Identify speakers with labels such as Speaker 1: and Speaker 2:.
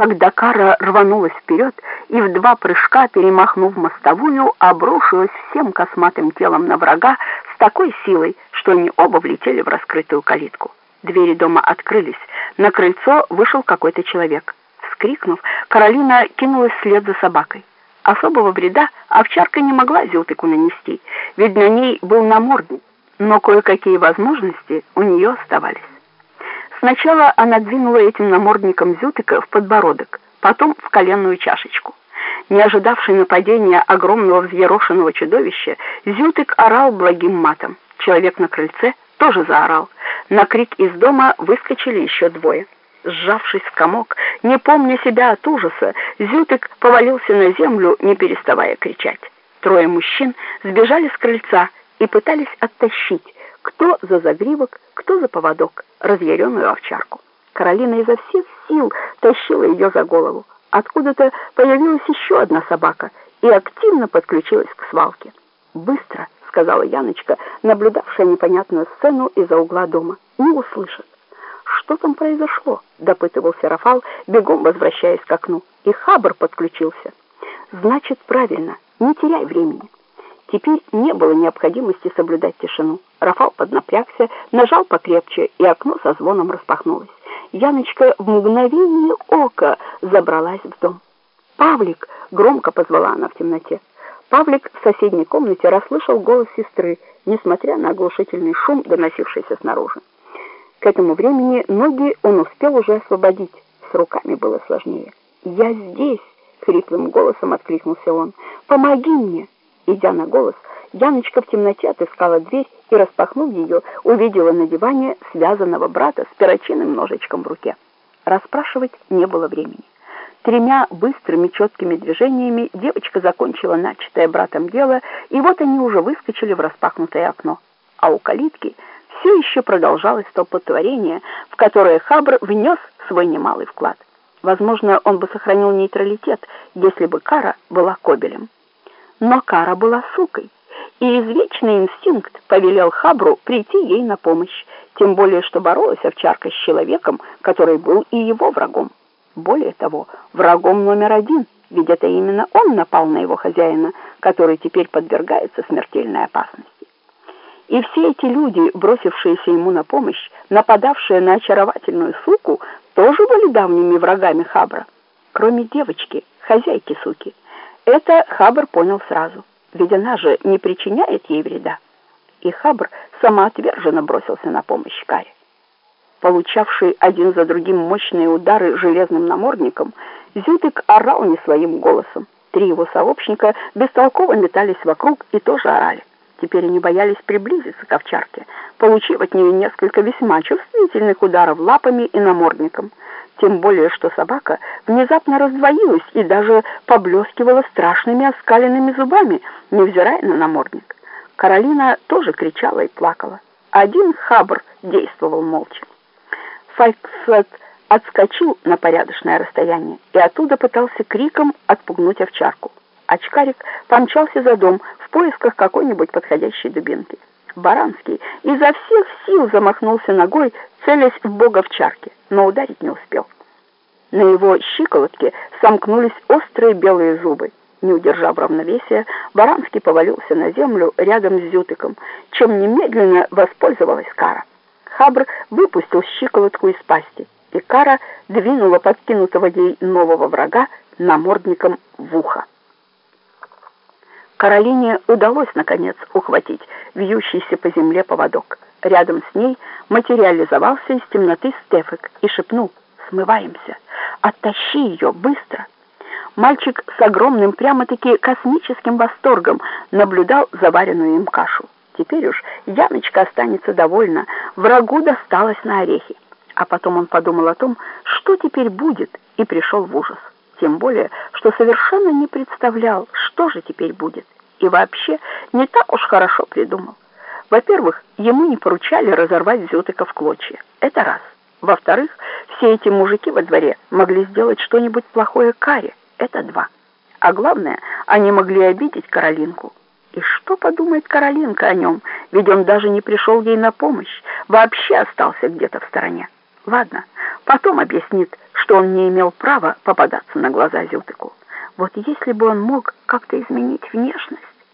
Speaker 1: когда Кара рванулась вперед и в два прыжка, перемахнув мостовую, обрушилась всем косматым телом на врага с такой силой, что они оба влетели в раскрытую калитку. Двери дома открылись. На крыльцо вышел какой-то человек. Вскрикнув, Каролина кинулась вслед за собакой. Особого вреда овчарка не могла Зютыку нанести, ведь на ней был намордник, но кое-какие возможности у нее оставались. Сначала она двинула этим намордником Зютыка в подбородок, потом в коленную чашечку. Не ожидавший нападения огромного взъерошенного чудовища, Зютык орал благим матом. Человек на крыльце тоже заорал. На крик из дома выскочили еще двое. Сжавшись в комок, не помня себя от ужаса, Зютык повалился на землю, не переставая кричать. Трое мужчин сбежали с крыльца и пытались оттащить, кто за загривок, кто за поводок, разъяренную овчарку. Каролина изо всех сил тащила ее за голову. Откуда-то появилась еще одна собака и активно подключилась к свалке. «Быстро!» — сказала Яночка, наблюдавшая непонятную сцену из-за угла дома. «Не услышат». «Что там произошло?» — допытывался Рафал, бегом возвращаясь к окну. И Хабр подключился. «Значит, правильно. Не теряй времени». Теперь не было необходимости соблюдать тишину. Рафал поднапрягся, нажал покрепче, и окно со звоном распахнулось. Яночка в мгновение ока забралась в дом. «Павлик!» — громко позвала она в темноте. Павлик в соседней комнате расслышал голос сестры, несмотря на оглушительный шум, доносившийся снаружи. К этому времени ноги он успел уже освободить. С руками было сложнее. «Я здесь!» — хриплым голосом откликнулся он. «Помоги мне!» Идя на голос, Яночка в темноте отыскала дверь и, распахнув ее, увидела на диване связанного брата с перочинным ножичком в руке. Расспрашивать не было времени. Тремя быстрыми четкими движениями девочка закончила начатое братом дело, и вот они уже выскочили в распахнутое окно. А у калитки все еще продолжалось столпотворение, в которое Хабр внес свой немалый вклад. Возможно, он бы сохранил нейтралитет, если бы Кара была Кобелем. Но Кара была сукой, и извечный инстинкт повелел Хабру прийти ей на помощь, тем более что боролась овчарка с человеком, который был и его врагом. Более того, врагом номер один, ведь это именно он напал на его хозяина, который теперь подвергается смертельной опасности. И все эти люди, бросившиеся ему на помощь, нападавшие на очаровательную суку, тоже были давними врагами Хабра, кроме девочки, хозяйки суки. Это Хабр понял сразу, ведь она же не причиняет ей вреда. И Хабр самоотверженно бросился на помощь Каре. Получавший один за другим мощные удары железным намордником, Зютык орал не своим голосом. Три его сообщника бестолково метались вокруг и тоже орали. Теперь они боялись приблизиться к овчарке, получив от нее несколько весьма чувствительных ударов лапами и намордником тем более что собака внезапно раздвоилась и даже поблескивала страшными оскаленными зубами, невзирая на намордник. Каролина тоже кричала и плакала. Один хабр действовал молча. Файксет отскочил на порядочное расстояние и оттуда пытался криком отпугнуть овчарку. Очкарик помчался за дом в поисках какой-нибудь подходящей дубинки. Баранский изо всех сил замахнулся ногой, целясь в бога овчарки, но ударить не успел. На его щиколотке сомкнулись острые белые зубы. Не удержав равновесия, Баранский повалился на землю рядом с Зютыком, чем немедленно воспользовалась Кара. Хабр выпустил щиколотку из пасти, и Кара двинула подкинутого ей нового врага намордником в ухо. Каролине удалось, наконец, ухватить вьющийся по земле поводок. Рядом с ней материализовался из темноты Стефик и шепнул «Смываемся! Оттащи ее быстро!» Мальчик с огромным, прямо-таки космическим восторгом наблюдал заваренную им кашу. Теперь уж Яночка останется довольна, врагу досталось на орехи. А потом он подумал о том, что теперь будет, и пришел в ужас. Тем более, что совершенно не представлял, что же теперь будет. И вообще не так уж хорошо придумал. Во-первых, ему не поручали разорвать Зютыка в клочья. Это раз. Во-вторых, все эти мужики во дворе могли сделать что-нибудь плохое Каре. Это два. А главное, они могли обидеть Каролинку. И что подумает Каролинка о нем? Ведь он даже не пришел ей на помощь, вообще остался где-то в стороне. Ладно, потом объяснит, что он не имел права попадаться на глаза Зютыку. Вот если бы он мог как-то изменить внешность,